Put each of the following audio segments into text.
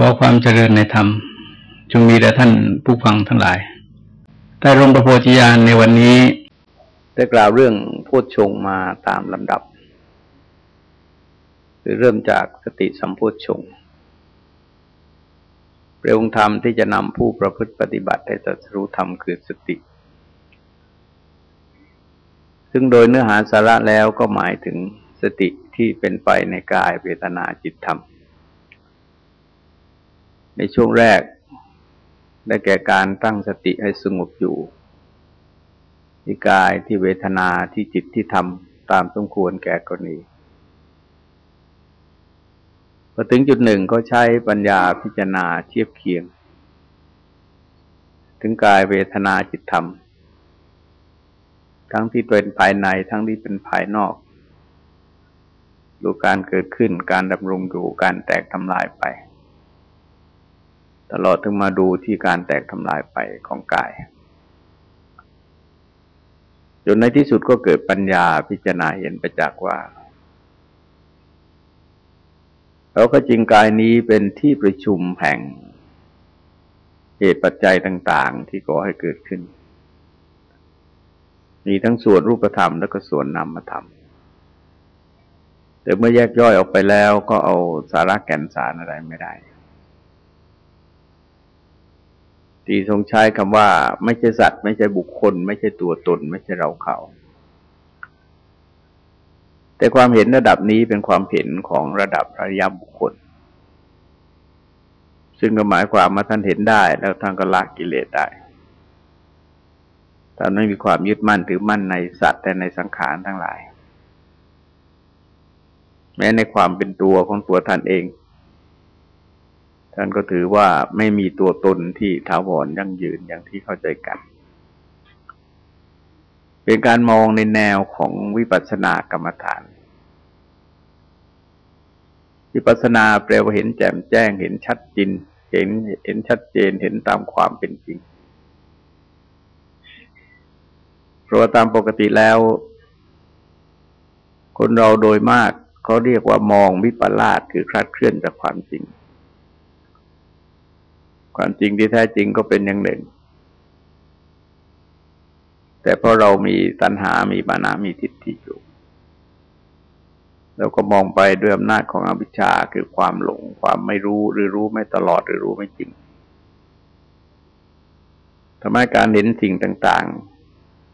ขอความเจริญในธรรม จงมีแด่ท่านผู้ฟังทั้งหลายใต้ร่มพระโพธิญาณในวันนี้ ได้กล่าวเรื่องโพชฌงมาตามลำดับ คือเริ่มจากสติสัมโพชฌงเปรองธรรมที่จะนำผู้ประพฤติปฏิบัติให้ตรัสรู้ธรรมคือสติ ซึ่งโดยเนื้อหาสาระแล้วก็หมายถึงสติที่เป็นไปในกายเวทนาจิตธรรม ในช่วงแรก ได้แก่การตั้งสติให้สงบอยู่ ที่กายที่เวทนาที่จิตที่ทำตามสมควรแก่กรณีพอถึงจุดหนึ่งก็ใช้ปัญญาพิจารณาเทียบเคียง ถึงกายเวทนาจิตธรรม ทั้งที่เป็นภายในทั้งที่เป็นภายนอกดูการเกิดขึ้นการดำรงอยู่การแตกทำลายไป ตลอดถึงมาดูที่การแตกทำลายไปของกาย จนในที่สุดก็เกิดปัญญาพิจารณาเห็นประจักษ์ว่าเราก็จริงกายนี้เป็นที่ประชุมแห่งเหตุปัจจัยต่างๆ ที่ก่อให้เกิดขึ้น มีทั้งส่วนรูปธรรมและก็ส่วนนามธรรม แต่เมื่อแยกย่อยออกไปแล้วก็เอาสาระแก่นสารอะไรไม่ได้ ที่ทรงใช้คำว่า ไม่ใช่สัตว์ ไม่ใช่บุคคล ไม่ใช่ตัวตน ไม่ใช่เราเขา แต่ความเห็นระดับนี้เป็นความเห็นของระดับอริยบุคคล ซึ่งก็หมายความว่าท่านเห็นได้ แล้วท่านก็ละกิเลสได้ท่านไม่มีความยึดมั่นถือมั่นในสัตว์แต่ในสังขารทั้งหลาย แม้ในความเป็นตัวของตัวท่านเอง ท่านก็ถือว่าไม่มีตัวตนที่ถาวรยั่งยืนอย่างที่เข้าใจกัน เป็นการมองในแนวของวิปัสสนากรรมฐาน วิปัสสนาแปลว่าเห็นแจ่มแจ้งเห็นชัดจินเห็นเห็นชัดเจนเห็นตามความเป็นจริง เพราะตามปกติแล้ว คนเราโดยมากเขาเรียกว่ามองวิปลาสคือคลาดเคลื่อนจากความจริง ความจริงที่แท้จริงก็เป็นอย่างหนึ่ง แต่เพราะเรามีตัณหามีมานามีทิฏฐิอยู่เราก็มองไปด้วยอำนาจของอวิชชาคือความหลง ความไม่รู้หรือรู้ไม่ตลอดหรือรู้ไม่จริงทำให้การเห็นสิ่งต่าง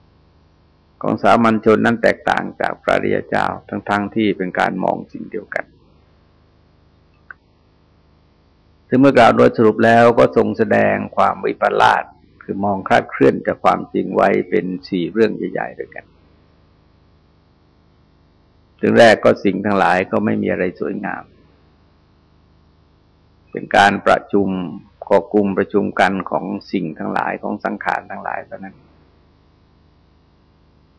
ๆ ของสามัญชนนั้นแตกต่างจากพระริยเจ้าทั้งๆทที่เป็นการมองสิ่งเดียวกัน ซึ่งเมื่อกล่าวโดยสรุปแล้วก็ทรงแสดงความวิปลาสคือมองคลาดเคลื่อนจากความจริงไว้เป็นสี่เรื่องใหญ่ๆด้วยกันถึงแรกก็สิ่งทั้งหลายก็ไม่มีอะไรสวยงาม เป็นการประชุมก่อกลุ่มประชุมกันของสิ่งทั้งหลายของสังขารทั้งหลายเท่านั้น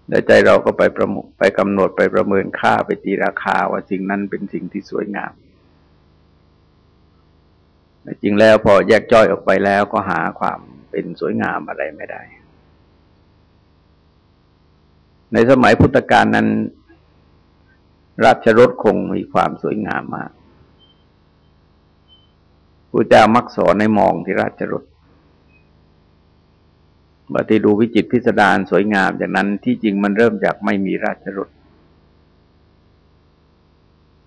แล้ใจเราก็ไปประมุไปกำหนดไปประเมินค่าไปตีราคาว่าสิ่งนั้นเป็นสิ่งที่สวยงาม จริงแล้วพอแยกจ้อยออกไปแล้วก็หาความเป็นสวยงามอะไรไม่ได้ ในสมัยพุทธกาลนั้น ราชรถคงมีความสวยงามมากพระเจ้ามักสอนในมองที่ราชรถบางทีดูวิจิตพิสดารสวยงามจากนั้นที่จริงมันเริ่มจากไม่มีราชรถ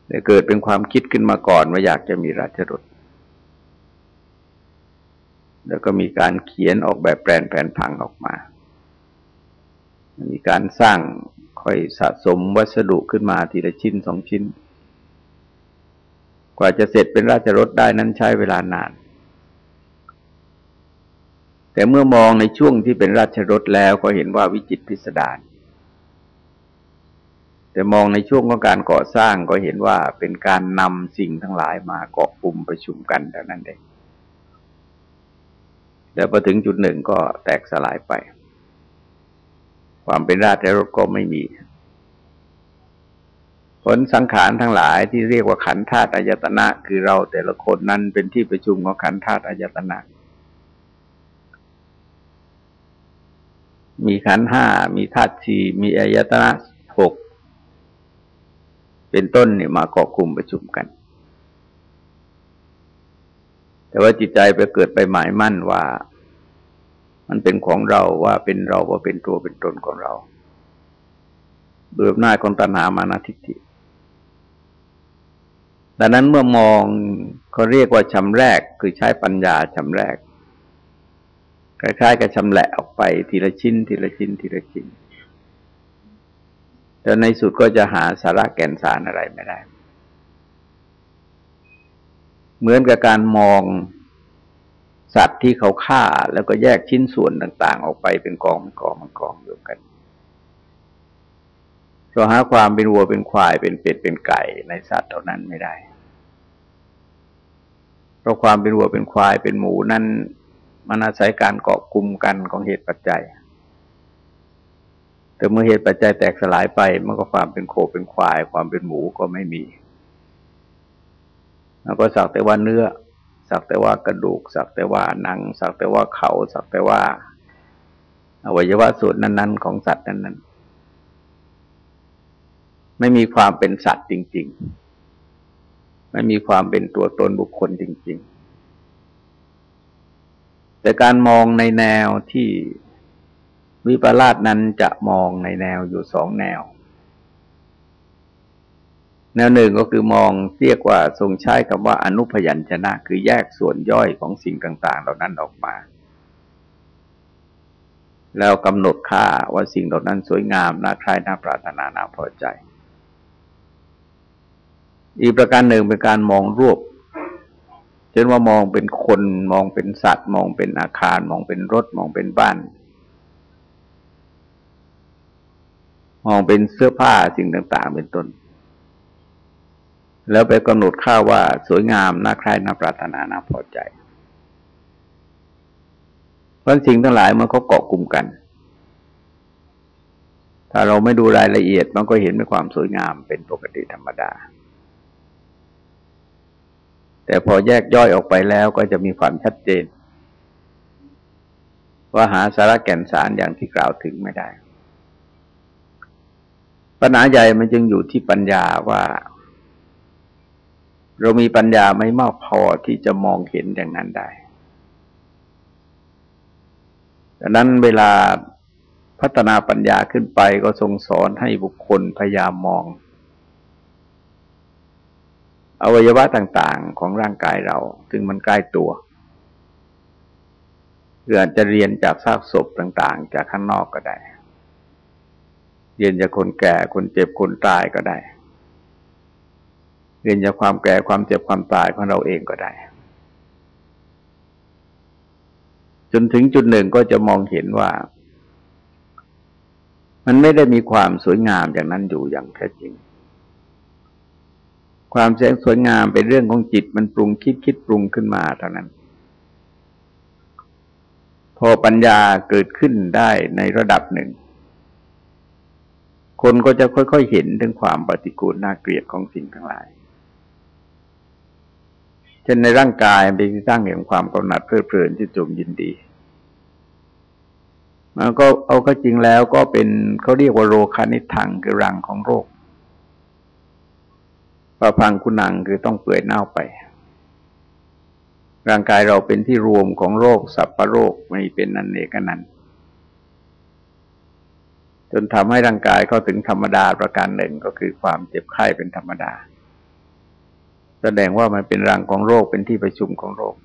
แต่เกิดเป็นความคิดขึ้นมาก่อนว่าอยากจะมีราชรถ แล้วก็มีการเขียนออกแบบแปลนแผนผังออกมา มีการสร้างค่อยสะสมวัสดุขึ้นมาทีละชิ้นสองชิ้น กว่าจะเสร็จเป็นราชรถได้นั้นใช้เวลานาน แต่เมื่อมองในช่วงที่เป็นราชรถแล้วก็เห็นว่าวิจิตพิสดารแต่มองในช่วงของการก่อสร้างก็เห็นว่าเป็นการนำสิ่งทั้งหลายมาเกาะกลุ่มประชุมกันเท่านั้นเอง แต่พอถึงจุดหนึ่งก็แตกสลายไป ความเป็นราชรถก็ไม่มี ผลสังขารทั้งหลายที่เรียกว่าขันธาตุอายตนะ คือเราแต่ละคนนั้นเป็นที่ประชุมของขันธาตุอายตนะ มีขันห้ามีธาตุสี่มีอายตนะหกเป็นต้นเนี่ยมาเกาะกลุ่มประชุมกัน แต่ว่าจิตใจไปเกิดไปหมายมั่นว่า มันเป็นของเราว่าเป็นเราว่าเป็นตัวเป็นตนของเราเบื่อหน้าของตัณหามานาทิฏฐิดังนั้นเมื่อมองเขาเรียกว่าชำแรกคือใช้ปัญญาชำแรกคล้ายๆกับชำแหละออกไปทีละชิ้น ทีละชิ้น ทีละชิ้นแต่ในสุดก็จะหาสาระแก่นสารอะไรไม่ได้ เหมือนกับการมองสัตว์ที่เขาฆ่าแล้วก็แยกชิ้นส่วนต่าง ๆ ออกไปเป็นกองเป็นกองเป็นกองอยู่กันเราหาความเป็นวัวเป็นควายเป็นเป็ดเป็นไก่ในสัตว์เหล่านั้นไม่ได้ เพราะความเป็นวัวเป็นควายเป็นหมูนั้นมันอาศัยการเกาะกลุ่มกันของเหตุปัจจัย แต่เมื่อเหตุปัจจัยแตกสลายไปมันก็ความเป็นโคเป็นควาย ความเป็นหมูก็ไม่มี ก็สักแต่ว่าเนื้อ สักแต่ว่ากระดูก สักแต่ว่าหนัง สักแต่ว่าเขา สักแต่ว่าอวัยวะส่วนนั้น ๆ ของสัตว์นั้น ๆ ไม่มีความเป็นสัตว์จริง ๆ ไม่มีความเป็นตัวตนบุคคลจริง ๆ แต่การมองในแนวที่วิปลาสนั้นจะมองในแนวอยู่สองแนว แนวหนึ่งก็คือมองเรียกว่าทรงใช้คำว่าอนุพยัญชนะ คือแยกส่วนย่อยของสิ่งต่าง ๆ เหล่านั้นออกมา แล้วกำหนดค่าว่าสิ่งเหล่านั้นสวยงามน่าใคร่น่าปรารถนาน่าพอใจ อีกประการหนึ่งเป็นการมองรวบเช่นว่ามองเป็นคนมองเป็นสัตว์ มองเป็นอาคาร มองเป็นรถ มองเป็นบ้านมองเป็นเสื้อผ้าสิ่งต่าง ๆ เป็นต้น แล้วไปกำหนดค่าว่าสวยงามน่าใคร่น่าปรารถนาน่าพอใจเพราะสิ่งทั้งหลายมันก็เกาะกลุ่มกัน ถ้าเราไม่ดูรายละเอียดมันก็เห็นเป็นความสวยงามเป็นปกติธรรมดา แต่พอแยกย่อยออกไปแล้วก็จะมีความชัดเจน ว่าหาสาระแก่นสารอย่างที่กล่าวถึงไม่ได้ปัญหาใหญ่มันจึงอยู่ที่ปัญญาว่า เรามีปัญญาไม่มากพอที่จะมองเห็นอย่างนั้นได้ดังนั้นเวลาพัฒนาปัญญาขึ้นไปก็ทรงสอนให้บุคคลพยายามมอง อวัยวะต่างๆของร่างกายเรา ซึ่งมันใกล้ตัวหรืออาจจะเรียนจากซากศพต่าง ๆ จากข้างนอกก็ได้ เรียนจากคนแก่คนเจ็บคนตายก็ได้ เรียนจากความแก่ความเจ็บความตายของเราเองก็ได้ จนถึงจุดหนึ่งก็จะมองเห็นว่า มันไม่ได้มีความสวยงามอย่างนั้นอยู่อย่างแท้จริง ความแสงสวยงามเป็นเรื่องของจิตมันปรุงคิดคิดปรุงขึ้นมาเท่านั้น พอปัญญาเกิดขึ้นได้ในระดับหนึ่งคนก็จะค่อยๆเห็นถึงความปฏิกูลน่าเกลียดของสิ่งทั้งหลาย ช่นในร่างกายเป็นที่ตั้งแห่งความกำหนัดเพลิดเพลินที่จมยินดีมันก็เอาก็จริงแล้วก็เป็นเขาเรียกว่าโรคานิทังคือรังของโรคประพังคุณังคือต้องเปื่อยเน่าไป ร่างกายเราเป็นที่รวมของโรคสัพพโรคไม่เป็นนันเอกนันจนทำให้ร่างกายเข้าถึงธรรมดาประการหนึ่งก็คือความเจ็บไข้เป็นธรรมดา แสดงว่ามันเป็นรังของโรคเป็นที่ประชุมของโรค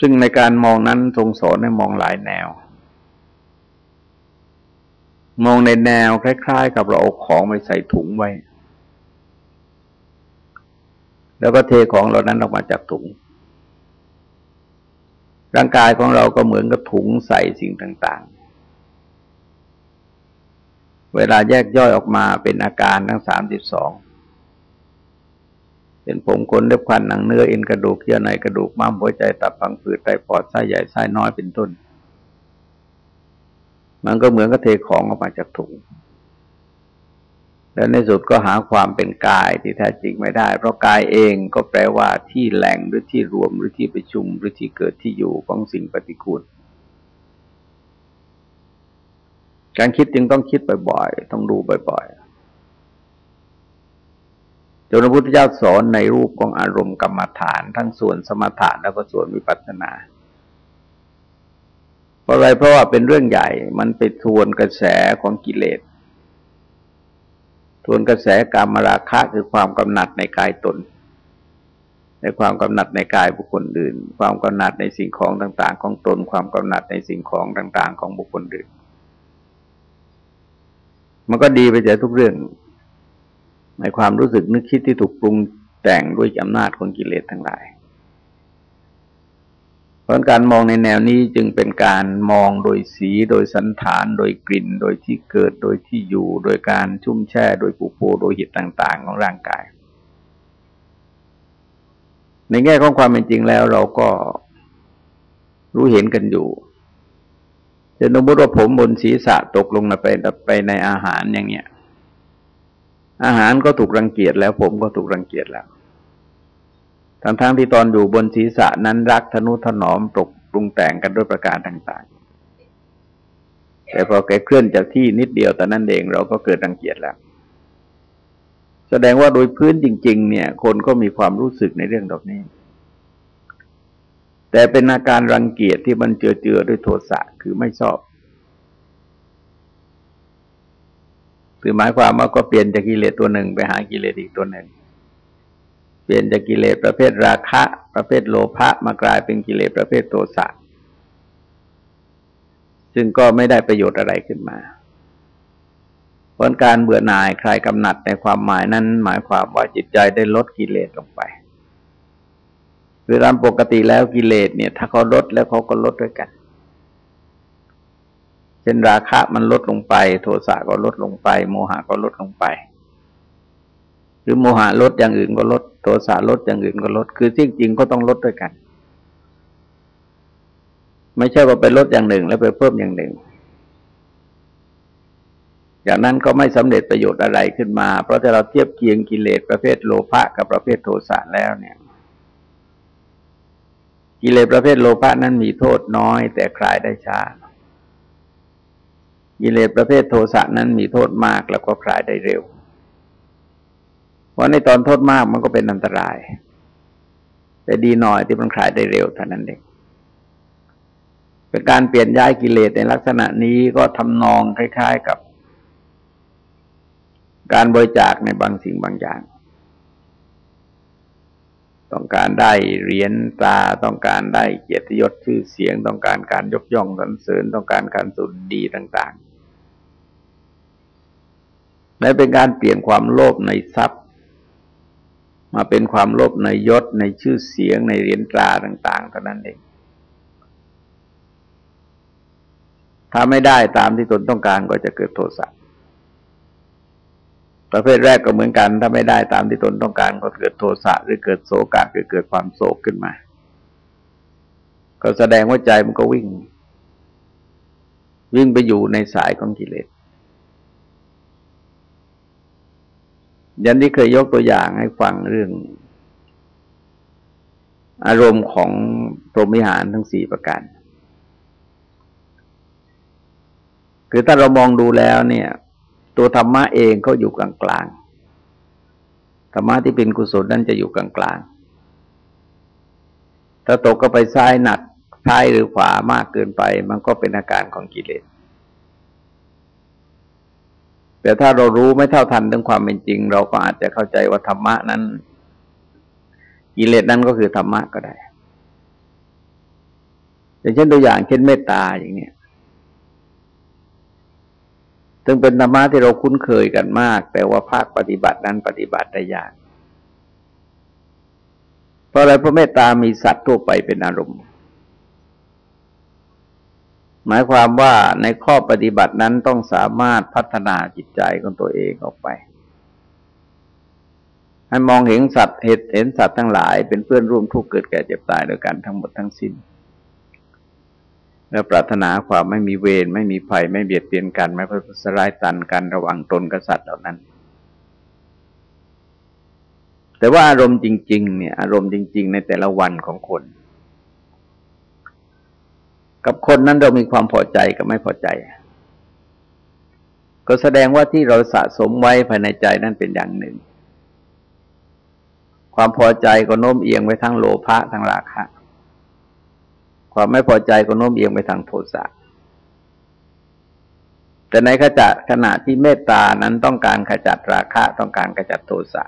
ซึ่งในการมองนั้นทรงสอนให้มองหลายแนว มองในแนวคล้าย ๆ กับเราเอาของไปใส่ถุงไว้ แล้วก็เทของเหล่านั้นออกมาจากถุง ร่างกายของเราก็เหมือนกับถุงใส่สิ่งต่างๆ เวลาแยกย่อยออกมาเป็นอาการทั้งสามสิบสองเป็นผมขนเล็บควันหนังเนื้อเอ็นกระดูกเยื่อในกระดูกม้ามหัวใจตับพังผืดไตปอดไส้ใหญ่ไส้น้อยเป็นต้น มันก็เหมือนกับเทของออกมาจากถุง แล้วในสุดก็หาความเป็นกายที่แท้จริงไม่ได้ เพราะกายเองก็แปลว่าที่แหล่งหรือที่รวมหรือที่ประชุมหรือที่เกิดที่อยู่ของสิ่งปฏิกูล การคิดจึงต้องคิดบ่อยๆ ต้องดูบ่อยๆ จนพระพุทธเจ้าสอนในรูปของอารมณ์กรรมฐานทั้งส่วนสมถะแล้วก็ส่วนวิปัสสนา เพราะอะไรเพราะว่าเป็นเรื่องใหญ่ มันไปทวนกระแสของกิเลส ทวนกระแสกรรมราคะคือความกำหนัดในกายตน ในความกำหนัดในกายบุคคลอื่น ความกำหนัดในสิ่งของต่าง ๆ ของตน ความกำหนัดในสิ่งของต่าง ๆ ของบุคคลอื่น มันก็ดีไปจากทุกเรื่อง ในความรู้สึกนึกคิดที่ถูกปรุงแต่งด้วยอำนาจของกิเลสทั้งหลาย เพราะการมองในแนวนี้จึงเป็นการมองโดยสีโดยสันฐาน โดยกลิ่น โดยที่เกิดโดยที่อยู่ โดยการชุ่มแช่ โดยปุโพโดยหิตต่าง ๆ ของร่างกาย ในแง่ของความเป็นจริงแล้วเราก็รู้เห็นกันอยู่ จะนมติว่าผมบนศีรษะตกลงไปไปในอาหารอย่างเนี้ย อาหารก็ถูกรังเกียจแล้ว ผมก็ถูกรังเกียจแล้ว ทั้งๆทที่ตอนอยู่บนศีรษะนั้นรักทนุถนอมปกปรุงแต่งกันด้วยประการต่างๆ แต่พอแกเคลื่อนจากที่นิดเดียวแต่นั้นเองเราก็เกิดรังเกียจแล้ว แสดงว่าโดยพื้นจริง ๆ เนี่ย คนก็มีความรู้สึกในเรื่องดอกนี้ แต่เป็นอาการรังเกียจที่มันเจือๆด้วยโทสะคือไม่ชอบคือหมายความว่าก็เปลี่ยนจากกิเลสตัวหนึ่งไปหากิเลสอีกตัวหนึ่ง เปลี่ยนจากกิเลสประเภทราคะ ประเภทโลภะมากลายเป็นกิเลสประเภทโทสะซึ่งก็ไม่ได้ประโยชน์อะไรขึ้นมาผลการเบื่อหน่ายคลายกำหนัดในความหมายนั้น หมายความว่าจิตใจได้ลดกิเลสลงไป คือตามปกติแล้วกิเลสเนี่ย ถ้าเขาลดแล้วเขาก็ลดด้วยกันเช่นราคะมันลดลงไป โทสะก็ลดลงไป โมหะก็ลดลงไป หรือโมหะลดอย่างอื่นก็ลด โทสะลดอย่างอื่นก็ลด คือที่จริงก็ต้องลดด้วยกัน ไม่ใช่ว่าไปลดอย่างหนึ่งแล้วไปเพิ่มอย่างหนึ่งอย่างนั้นก็ไม่สำเร็จประโยชน์อะไรขึ้นมา เพราะถ้าเราเทียบเคียงกิเลสประเภทโลภะกับประเภทโทสะแล้วเนี่ย กิเลสประเภทโลภะนั้นมีโทษน้อย แต่คลายได้ช้า กิเลสประเภทโทสะนั้นมีโทษมากแล้วก็คลายได้เร็ว เพราะในตอนโทษมากมันก็เป็นอันตราย แต่ดีหน่อยที่มันคลายได้เร็วเท่านั้นเองเป็นการเปลี่ยนย้ายกิเลสในลักษณะนี้ก็ทำนองคล้าย ๆกับ การบริจาคในบางสิ่งบางอย่าง ต้องการได้เหรียญตาต้องการได้เกียรติยศชื่อเสียง ต้องการการยกย่องสรรเสริญต้องการการสุดดีต่างๆและเป็นการเปลี่ยนความโลภในทรัพย์ มาเป็นความโลภในยศในชื่อเสียงในเหรียญตราต่างๆเท่านั้นเองถ้าไม่ได้ตามที่ตนต้องการก็จะเกิดโทสะ ประเภทแรกก็เหมือนกัน ถ้าไม่ได้ตามที่ตนต้องการก็เกิดโทสะหรือเกิดโศกะหรือเกิดความโศกขึ้นมา ก็แสดงว่าใจมันก็วิ่ง วิ่งไปอยู่ในสายของกิเลสยันที่เคยยกตัวอย่างให้ฟังเรื่อง อารมณ์ของพรหมิหารทั้งสี่ประการ คือถ้าเรามองดูแล้วเนี่ย ตัวธรรมะเองก็อยู่กลางๆธรรมะที่เป็นกุศลนั่นจะอยู่กลางๆถ้าตกก็ไปซ้ายหนักซ้ายหรือขวามากเกินไป มันก็เป็นอาการของกิเลสแต่ถ้าเรารู้ไม่เท่าทันเรื่องความเป็นจริง เราก็อาจจะเข้าใจว่าธรรมะนั้น กิเลสนั้นก็คือธรรมะก็ได้อย่างเช่นตัวอย่างเช่นเมตตาอย่างเนี้ย ซึ่งเป็นธรรมะที่เราคุ้นเคยกันมาก แต่ว่าภาคปฏิบัตินั้นปฏิบัติได้ยาก เพราะอะไรเพราะเมตตามีสัตว์ทั่วไปเป็นอารมณ์ หมายความว่าในข้อปฏิบัตินั้นต้องสามารถพัฒนาจิตใจของตัวเองออกไปให้มองเห็นสัตว์เห็นเห็นสัตว์ทั้งหลาย เป็นเพื่อนร่วมทุกข์เกิดแก่เจ็บตายด้วยกันทั้งหมดทั้งสิ้น แล้วปรารถนาความไม่มีเวรไม่มีภัยไม่เบียดเบียนกันไม่พสร้ายตันกันระหว่างตนกับสัตว์เหล่านั้น แต่ว่าอารมณ์จริง ๆ เนี่ย อารมณ์จริง ๆ ในแต่ละวันของคน กับคนนั้นเรามีความพอใจกับไม่พอใจ ก็แสดงว่าที่เราสะสมไว้ภายในใจนั่นเป็นอย่างหนึ่ง ความพอใจก็โน้มเอียงไปทางโลภะทางราคะ ความไม่พอใจก็โน้มเอียงไปทางโทสะแต่ในขจัดขณะที่เมตตานั้นต้องการขจัดราคะต้องการขจัดโทสะ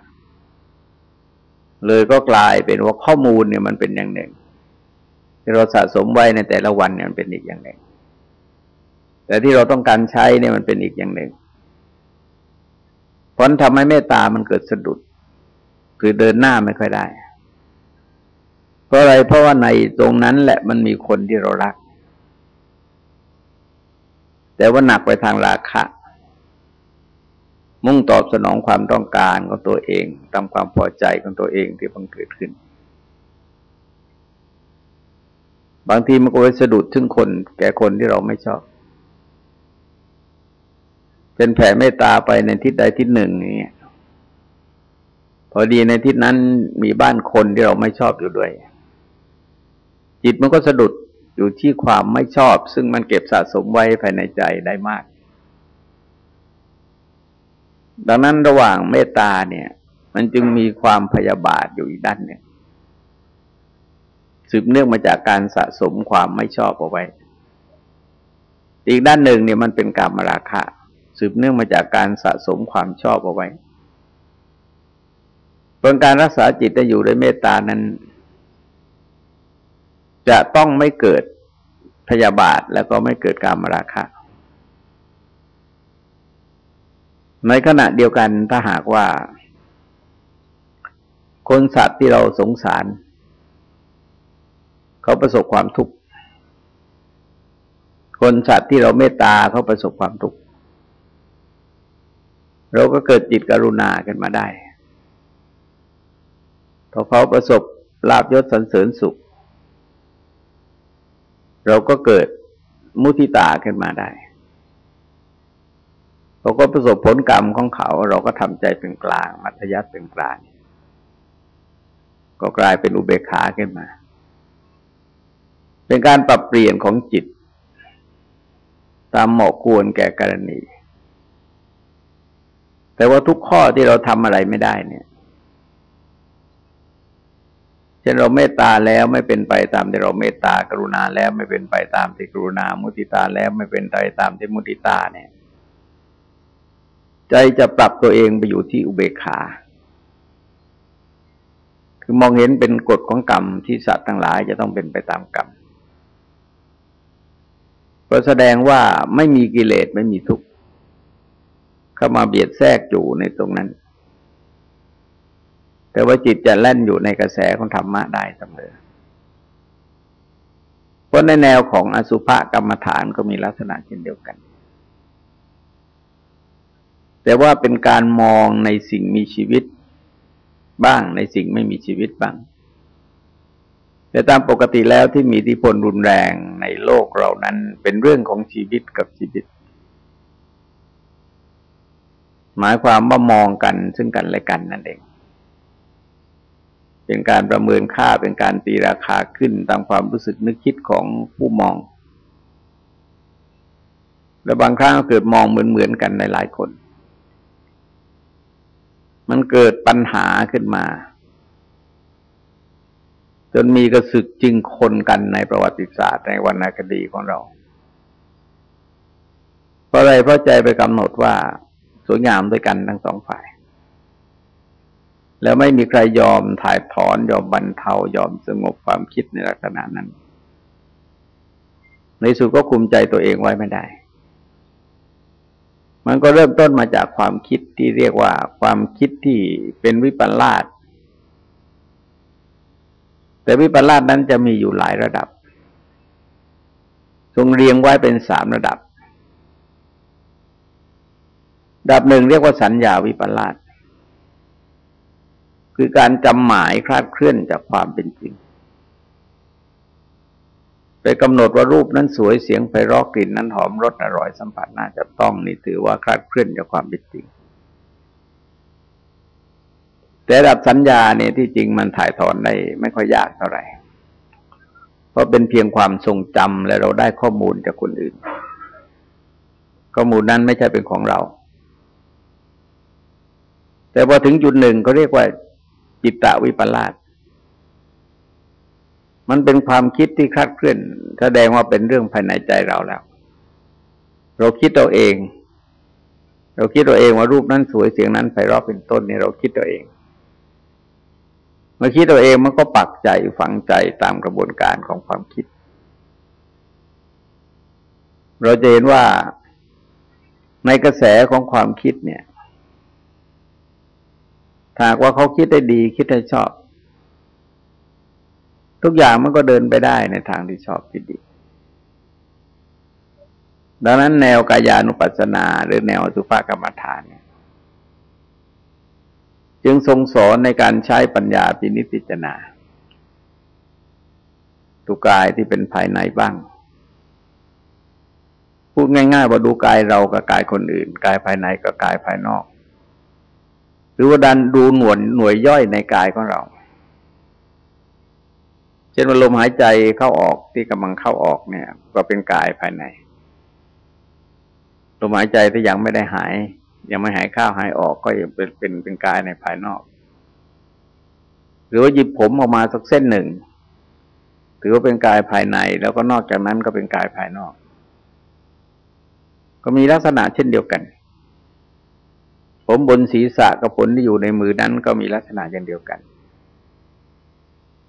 เลยก็กลายเป็นว่าข้อมูลเนี่ยมันเป็นอย่างหนึ่งที่เราสะสมไว้ในแต่ละวันเนี่ยมันเป็นอีกอย่างหนึ่ง แต่ที่เราต้องการใช้เนี่ยมันเป็นอีกอย่างหนึ่งผลทำให้เมตตามันเกิดสะดุด คือเดินหน้าไม่ค่อยได้ เพราะอะไรเพราะว่าในตรงนั้นแหละมันมีคนที่เรารัก แต่ว่าหนักไปทางราคะ มุ่งตอบสนองความต้องการของตัวเองตามความพอใจของตัวเองที่บังเกิดขึ้น บางทีมันก็ไปสะดุดถึงคน แก่คนที่เราไม่ชอบ เป็นแผ่เมตตาไปในทิศใดทิศหนึ่งอย่างเงี้ยพอดีในทิศนั้นมีบ้านคนที่เราไม่ชอบอยู่ด้วย จิตมันก็สะดุดอยู่ที่ความไม่ชอบ ซึ่งมันเก็บสะสมไว้ภายในใจได้มาก ดังนั้นระหว่างเมตตาเนี่ย มันจึงมีความพยาบาทอยู่อีกด้านเนี่ยสืบเนื่องมาจากการสะสมความไม่ชอบเอาไว้ อีกด้านหนึ่งเนี่ยมันเป็นกรรมราคะ สืบเนื่องมาจากการสะสมความชอบเอาไว้เป็นการรักษาจิตจะอยู่ด้วยเมตตานั้น จะต้องไม่เกิดพยาบาทแล้วก็ไม่เกิดการมราคะ ในขณะเดียวกันถ้าหากว่า คนสัตว์ที่เราสงสาร เขาประสบความทุกข์ คนสัตว์ที่เราเมตตาเขาประสบความทุกข์ เราก็เกิดจิตกรุณากันมาได้พอเขาประสบลาบยศสันเสริญสุข เราก็เกิดมุทิตาขึ้นมาได้เราก็ประสบผลกรรมของเขา เราก็ทำใจเป็นกลาง มัธยัติเป็นกลาง ก็กลายเป็นอุเบกขาขึ้นมา เป็นการปรับเปลี่ยนของจิต ตามเหมาะควรแก่กรณี แต่ว่าทุกข้อที่เราทำอะไรไม่ได้เนี่ย เช่นเราเมตตาแล้วไม่เป็นไปตามที่เราเมตตากรุณาแล้วไม่เป็นไปตามที่กรุณา มุติตาแล้วไม่เป็นไปตามที่มุติตาเนี่ย ใจจะปรับตัวเองไปอยู่ที่อุเบกขา คือมองเห็นเป็นกฎของกรรมที่สัตว์ทั้งหลายจะต้องเป็นไปตามกรรมก็แสดงว่าไม่มีกิเลสไม่มีทุกข์เข้ามาเบียดแทรกอยู่ในตรงนั้น แต่ว่าจิตจะแล่นอยู่ในกระแสของธรรมะได้เสมอ เพราะในแนวของอสุภกรรมฐานก็มีลักษณะเช่นเดียวกัน แต่ว่าเป็นการมองในสิ่งมีชีวิตบ้างในสิ่งไม่มีชีวิตบ้าง แต่ตามปกติแล้วที่มีอิทธิพลรุนแรงในโลกเรานั้นเป็นเรื่องของชีวิตกับชีวิต หมายความว่ามองกันซึ่งกันและกันนั่นเอง เป็นการประเมินค่าเป็นการตีราคาขึ้นตามความรู้สึกนึกคิดของผู้มอง และบางครั้งก็เกิดมองเหมือนๆกันในหลายคน มันเกิดปัญหาขึ้นมา จนมีกระสึกจึงคนกันในประวัติศาสตร์ในวรรณคดีของเราเพราะอะไรเพราะใจไปกำหนดว่าสวยงามด้วยกันทั้งสองฝ่าย แล้วไม่มีใครยอมถ่ายถอนยอมบรรเทายอมสงบความคิดในลักษณะนั้น ในสุดก็คุมใจตัวเองไว้ไม่ได้ มันก็เริ่มต้นมาจากความคิดที่เรียกว่าความคิดที่เป็นวิปลาสแต่วิปลาสนั้นจะมีอยู่หลายระดับ ทรงเรียงไว้เป็นสามระดับดับหนึ่งเรียกว่าสัญญาวิปลาส คือการจำหมายคลาดเคลื่อนจากความเป็นจริง ไปกำหนดว่ารูปนั้นสวยเสียงไพเราะกลิ่นนั้นหอมรสอร่อยสัมผัสน่าจะต้องนี่ถือว่าคลาดเคลื่อนจากความเป็นจริง แต่ระดับสัญญาเนี่ยที่จริงมันถ่ายถอนได้ไม่ค่อยยากเท่าไหร่ เพราะเป็นเพียงความทรงจำและเราได้ข้อมูลจากคนอื่น ข้อมูลนั้นไม่ใช่เป็นของเราแต่พอถึงจุดหนึ่งเขาเรียกว่า จิตตวิปลาสมันเป็นความคิดที่คลาดเคลื่อนแสดงว่าเป็นเรื่องภายในใจเราแล้ว เราคิดเราเอง เราคิดเราเองว่ารูปนั้นสวยเสียงนั้นไพเราะเป็นต้นนี่เราคิดเราเองเมื่อคิดเราเองมันก็ปักใจฝังใจตามกระบวนการของความคิด เราจะเห็นว่าในกระแสของความคิดเนี่ย ถ้าว่าเขาคิดได้ดีคิดได้ชอบ ทุกอย่างมันก็เดินไปได้ในทางที่ชอบที่ดี ดังนั้นแนวกายานุปัสสนาหรือแนวสุภากรรมฐานเนี่ยจึงทรงสอนในการใช้ปัญญาพินิพิจารณาตุกายที่เป็นภายในบ้าง พูดง่ายๆว่าดูกายเรากับกายคนอื่น กายภายในกับกายภายนอก หรือว่าดันดูหน่วยหน่วยย่อยในกายของเรา เช่นว่าลมหายใจเข้าออกที่กำลังเข้าออกเนี่ย ก็เป็นกายภายในลมหายใจที่ยังไม่ได้หาย ยังไม่หายเข้าหายออกก็ยังเป็นเป็นเป็นกายในภายนอก หรือว่าหยิบผมออกมาสักเส้นหนึ่ง ถือว่าเป็นกายภายใน แล้วก็นอกจากนั้นก็เป็นกายภายนอก ก็มีลักษณะเช่นเดียวกัน ผมบนศีรษะกับผลที่อยู่ในมือนั้นก็มีลักษณะอย่างเดียวกัน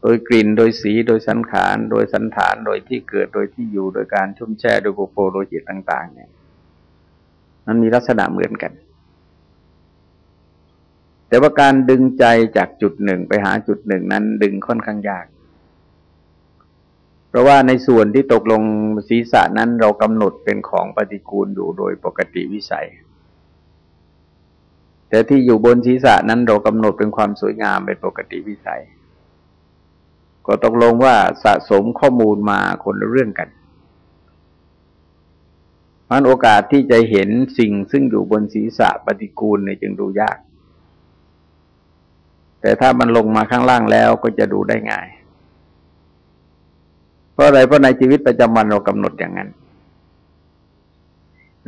โดยกลิ่นโดยสีโดยสันขารโดยสันฐานโดยที่เกิดโดยที่อยู่โดยการชุ่มแช่โดยโกโปโดยจิตต่าง ๆ เนี่ย มันมีลักษณะเหมือนกัน แต่ว่าการดึงใจจากจุดหนึ่งไปหาจุดหนึ่งนั้นดึงค่อนข้างยาก เพราะว่าในส่วนที่ตกลงศีรษะนั้นเรากำหนดเป็นของปฏิกูลอยู่โดยปกติวิสัย แต่ที่อยู่บนศีรษะนั้นเรากำหนดเป็นความสวยงามเป็นปกติวิสัย ก็ตกลงว่าสะสมข้อมูลมาคนละเรื่องกันมันโอกาสที่จะเห็นสิ่งซึ่งอยู่บนศีรษะปฏิกูลเนี่ยจึงดูยาก แต่ถ้ามันลงมาข้างล่างแล้วก็จะดูได้ง่าย เพราะอะไรเพราะในชีวิตประจำวันเรากำหนดอย่างนั้น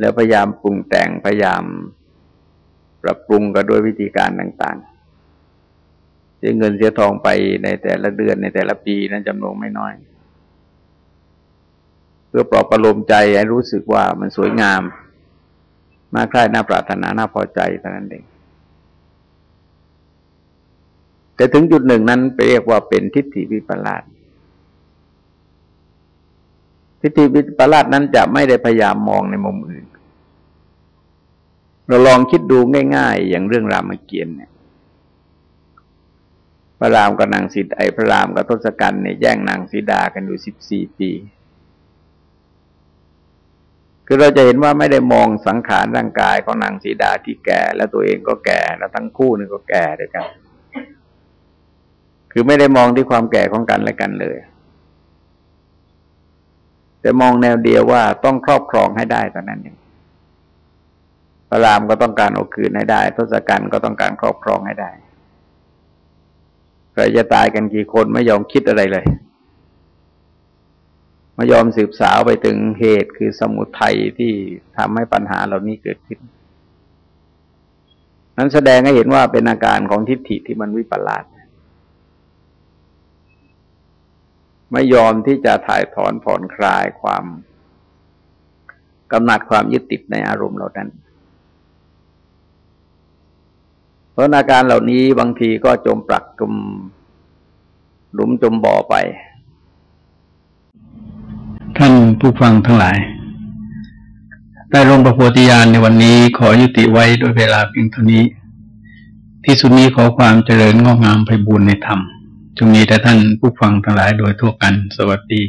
แล้วพยายามปรุงแต่งพยายาม ปรับปรุงกันด้วยวิธีการต่างๆเสียเงินเสียทองไปในแต่ละเดือนในแต่ละปีนั้นจำนวนไม่น้อย เพื่อปลอบประโลมใจให้รู้สึกว่ามันสวยงามน่าใคร่น่าปรารถนาน่าพอใจเท่านั้นเองแต่ถึงจุดหนึ่งนั้นไปเรียกว่าเป็นทิฏฐิวิปลาสทิฏฐิวิปลาสนั้นจะไม่ได้พยายามมองในมุมอื่น เราลองคิดดูง่ายๆ อย่างเรื่องรามเกียรติ์เนี่ย พระรามกับนางสีไอพระรามกับทศกัณฐ์เนี่ยแย่งนางสีดากันอยู่สิบสี่ปี คือเราจะเห็นว่าไม่ได้มองสังขารร่างกายของนางสีดาที่แก่ แล้วตัวเองก็แก่แล้วทั้งคู่นี่ก็แก่ด้วยกัน คือไม่ได้มองที่ความแก่ของกันและกันเลยแต่มองแนวเดียวว่าต้องครอบครองให้ได้ตอนนั้นเอง พระรามก็ต้องการเอาคืนให้ได้ทศกัณฐ์ก็ต้องการครอบครองให้ได้ใครจะตายกันกี่คนไม่ยอมคิดอะไรเลยไม่ยอมสืบสาวไปถึงเหตุคือสมุทัยที่ทำให้ปัญหาเหล่านี้เกิดขึ้น นั้นแสดงให้เห็นว่าเป็นอาการของทิฏฐิที่มันวิปลาสไม่ยอมที่จะถ่ายถอนผ่อนคลายความกำหนัดความยึดติดในอารมณ์เหล่านั้นเพ ราะอาการเหล่านี้บางทีก็จมปลักจมหลุมจมบ่อไป ท่านผู้ฟังทั้งหลายได้ลงประโพธิญาณในวันนี้ขอยุติไว้ด้วยเวลาเพียงเท่านี้ ที่สุดนี้ขอความเจริญงอกงามไปบูรณนธรรมจงมีแต่ท่านผู้ฟังทั้งหลายโดยทั่วกัน สวัสดี